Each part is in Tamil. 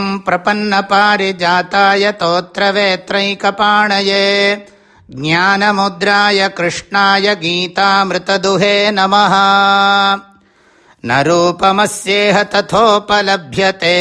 ஓம் பிரபன்ன பாரிஜாத்தாய தோத்திரவேத்ரைகபாணயே ज्ञानमुद्राय कृष्णाय गीतामृतदुहे नमः न रूपमस्येह तथोपलभ्यते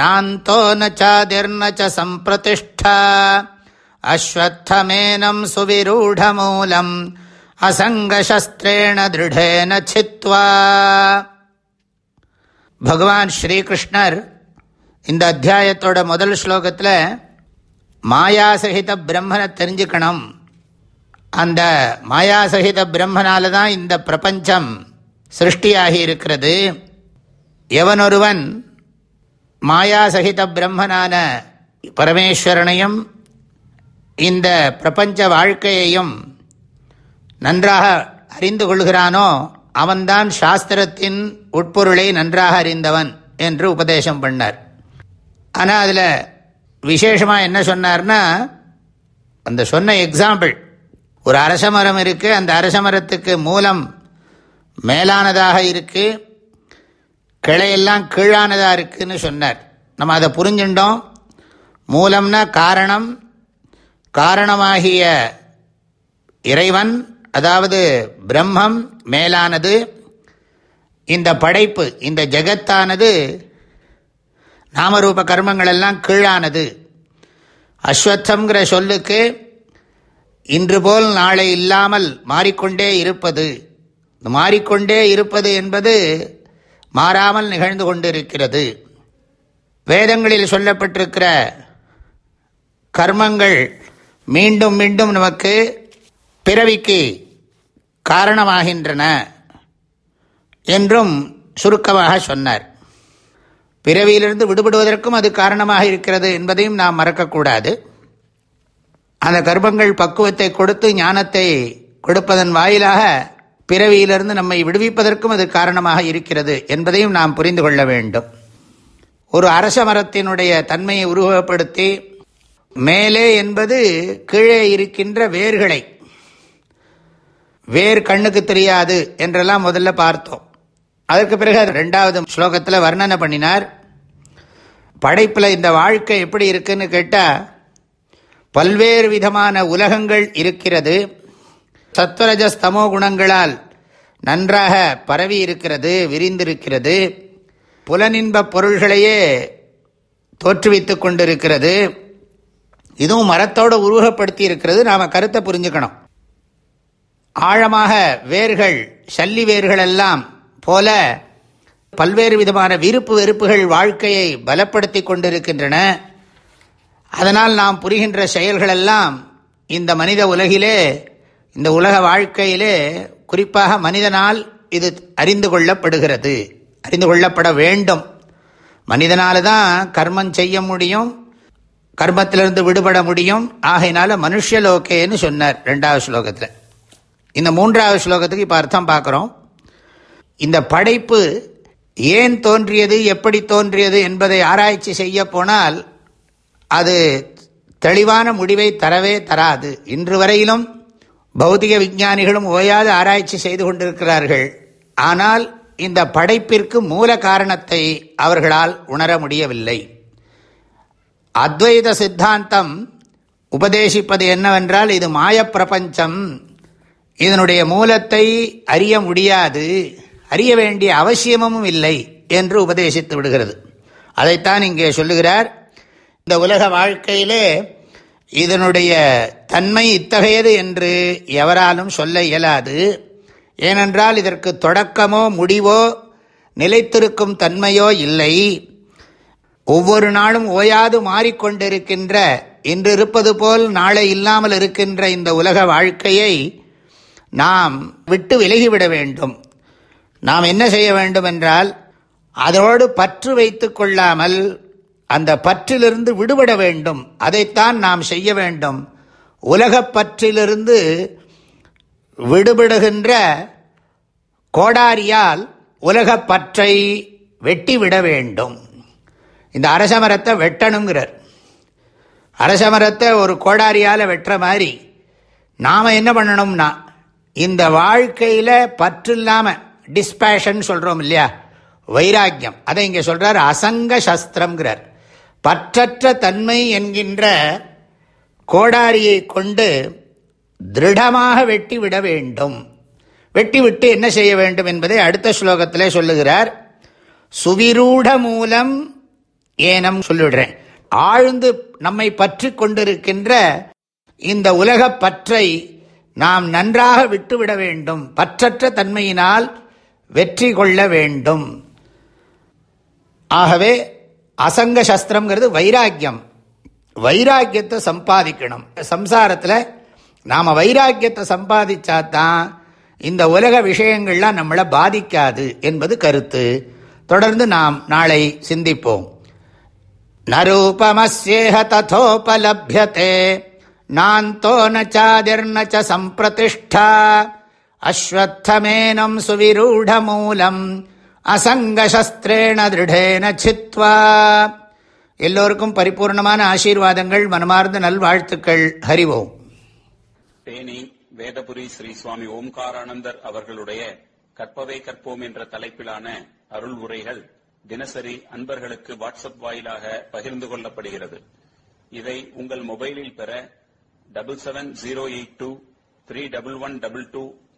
नान्तो न चादिर्न च सम्प्रतिष्ठा अश्वत्थमेनम् सुविरूढमूलम् असङ्गशस्त्रेण दृढेन छित्त्वा பகவான் ஸ்ரீகிருஷ்ணர் இந்த அத்தியாயத்தோட முதல் ஸ்லோகத்தில் மாயாசகித பிரம்மனை தெரிஞ்சுக்கணும். அந்த மாயாசகித பிரம்மனால தான் இந்த பிரபஞ்சம் சிருஷ்டியாகி இருக்கிறது. எவனொருவன் மாயாசகித பிரம்மனான பரமேஸ்வரனையும் இந்த பிரபஞ்ச வாழ்க்கையையும் நன்றாக அறிந்து கொள்கிறானோ அவன்தான் சாஸ்திரத்தின் உட்பொருளை நன்றாக அறிந்தவன் என்று உபதேசம் பண்ணார். ஆனால் அதில் விசேஷமாக என்ன சொன்னார்னா அந்த சொன்ன எக்ஸாம்பிள் ஒரு அரச மரம் இருக்குது அந்த அரச மரத்துக்கு மூலம் மேலானதாக இருக்குது கிளையெல்லாம் கீழானதாக இருக்குதுன்னு சொன்னார். நம்ம அதை புரிஞ்சுட்டோம். மூலம்னா காரணம் காரணமாகிய இறைவன் அதாவது பிரம்மம் மேலானது இந்த படைப்பு இந்த ஜெகத்தானது நாமரூப கர்மங்கள் எல்லாம் கீழானது. அஸ்வத்தம்ங்கிற சொல்லுக்கு இன்று போல் நாளை இல்லாமல் மாறிக்கொண்டே இருப்பது. மாறிக்கொண்டே இருப்பது என்பது மாறாமல் நிகழ்ந்து கொண்டிருக்கிறது. வேதங்களில் சொல்லப்பட்டிருக்கிற கர்மங்கள் மீண்டும் மீண்டும் நமக்கு பிறவிக்கு காரணமாகின்றன என்றும் சுருக்கமாக சொன்னார். பிறவியிலிருந்து விடுபடுவதற்கும் அது காரணமாக இருக்கிறது என்பதையும் நாம் மறக்கக்கூடாது. அந்த கர்ப்பங்கள் பக்குவத்தை கொடுத்து ஞானத்தை கொடுப்பதன் வாயிலாக பிறவியிலிருந்து நம்மை விடுவிப்பதற்கும் அது காரணமாக இருக்கிறது என்பதையும் நாம் புரிந்து கொள்ள வேண்டும். ஒரு அரச மரத்தினுடைய தன்மையை உருவகப்படுத்தி மேலே என்பது கீழே இருக்கின்ற வேர்களை. வேர் கண்ணுக்கு தெரியாது என்றெல்லாம் முதல்ல பார்த்தோம். அதற்கு பிறகு ரெண்டாவது ஸ்லோகத்தில் வர்ணனை பண்ணினார். படைப்பில் இந்த வாழ்க்கை எப்படி இருக்குன்னு கேட்டால் பல்வேறு விதமான உலகங்கள் இருக்கிறது. சத்வரஜஸ்தமோ குணங்களால் நன்றாக பரவி இருக்கிறது விரிந்திருக்கிறது. புலனின்ப பொருள்களையே தோற்றுவித்து கொண்டிருக்கிறது. இதுவும் மரத்தோடு உருவகப்படுத்தி இருக்கிறது. நாம் கருத்தை புரிஞ்சுக்கணும். ஆழமாக வேர்கள் சல்லி வேர்களெல்லாம் போல பல்வேறு விதமான விருப்பு வெறுப்புகள் வாழ்க்கையை பலப்படுத்தி கொண்டிருக்கின்றன. அதனால் நாம் புரிகின்ற செயல்களெல்லாம் இந்த மனித உலகிலே இந்த உலக வாழ்க்கையிலே குறிப்பாக மனிதனால் இது அறிந்து கொள்ளப்படுகிறது. அறிந்து கொள்ளப்பட வேண்டும். மனிதனால தான் கர்மம் செய்ய முடியும் கர்மத்திலிருந்து விடுபட முடியும். ஆகையினால மனுஷலோகேன்னு சொன்னார் ரெண்டாவது ஸ்லோகத்தில். இந்த மூன்றாவது ஸ்லோகத்துக்கு இப்போ அர்த்தம் பார்க்குறோம். இந்த படைப்பு ஏன் தோன்றியது எப்படி தோன்றியது என்பதை ஆராய்ச்சி செய்ய போனால் அது தெளிவான முடிவை தரவே தராது. இன்று வரையிலும் பௌதிக விஞ்ஞானிகளும் ஓயாது ஆராய்ச்சி செய்து கொண்டிருக்கிறார்கள். ஆனால் இந்த படைப்பிற்கு மூல காரணத்தை அவர்களால் உணர முடியவில்லை. அத்வைத சித்தாந்தம் உபதேசிப்பது என்னவென்றால் இது மாயப்பிரபஞ்சம் இதனுடைய மூலத்தை அறிய முடியாது. அறிய வேண்டிய அவசியமும் இல்லை என்று உபதேசித்து விடுகிறது. அதைத்தான் இங்கே சொல்லுகிறார். இந்த உலக வாழ்க்கையிலே இதனுடைய தன்மை இத்தகையது என்று எவராலும் சொல்ல இயலாது. ஏனென்றால் இதற்கு தொடக்கமோ முடிவோ நிலைத்திருக்கும் தன்மையோ இல்லை. ஒவ்வொரு நாளும் ஓயாது மாறிக்கொண்டிருக்கின்ற இன்று இருப்பது போல் நாளை இல்லாமல் இருக்கின்ற இந்த உலக வாழ்க்கையை நாம் விட்டு விலகிவிட வேண்டும். நாம் என்ன செய்ய வேண்டும் என்றால் அதோடு பற்று வைத்து கொள்ளாமல் அந்த பற்றிலிருந்து விடுபட வேண்டும். அதைத்தான் நாம் செய்ய வேண்டும். உலகப் பற்றிலிருந்து விடுபடுகின்ற கோடாரியால் உலகப் பற்றை வெட்டிவிட வேண்டும். இந்த அரசமரத்தை வெட்டணுங்கிறார். அரசமரத்தை ஒரு கோடாரியால் வெட்டுற மாதிரி நாம் என்ன பண்ணணும்னா இந்த வாழ்க்கையில் பற்று இல்லாமல் டிஸ்பேஷன் சொல்கிறோம் இல்லையா? வைராக்கியம். அதை இங்கே சொல்கிறார் அசங்க சஸ்திரம்ங்கிறார். பற்றற்ற தன்மை என்கின்ற கோடாரியை கொண்டு திருடமாக வெட்டி விட வேண்டும். வெட்டி விட்டு என்ன செய்ய வேண்டும் என்பதை அடுத்த ஸ்லோகத்திலே சொல்லுகிறார். சுவிரூட மூலம் ஏனம் சொல்லிவிடுறேன். ஆழ்ந்து நம்மை பற்றி கொண்டிருக்கின்ற இந்த உலகப் பற்றை நாம் நன்றாக விட்டுவிட வேண்டும். பற்றற்ற தன்மையினால் வெற்றி கொள்ள வேண்டும். ஆகவே அசங்க சஸ்திரம்ங்கிறது வைராக்கியம். வைராக்கியத்தை சம்பாதிக்கணும். சம்சாரத்தில் நாம் வைராக்கியத்தை சம்பாதிச்சாதான் இந்த உலக விஷயங்கள்லாம் நம்மளை பாதிக்காது என்பது கருத்து. தொடர்ந்து நாம் நாளை சிந்திப்போம். நரூபமஸ்யேஹ ததோபலபியதே. நான்தோ நச்சாதிர்ன ச சம்பிரதிஷ்டா. அஸ்வத்தமேனம் சுவிரூடமூலம் அசங்கசஸ்திரேண திருடேன சித்வா எல்லோருக்கும் பரிபூர்ணமான ஆசீர்வாதங்கள் மனமார்ந்த நல்வாழ்த்துக்கள். ஹரிவோம் தேனி வேதபுரி ஸ்ரீ சுவாமி ஓம்காரானந்தர் அவர்களுடைய கற்பவை கற்போம் என்ற தலைப்பிலான அருள் உரைகள் தினசரி அன்பர்களுக்கு வாட்ஸ்அப் வாயிலாக பகிர்ந்து கொள்ளப்படுகிறது. இதை உங்கள் மொபைலில் பெற double seven zero eight two three double one double two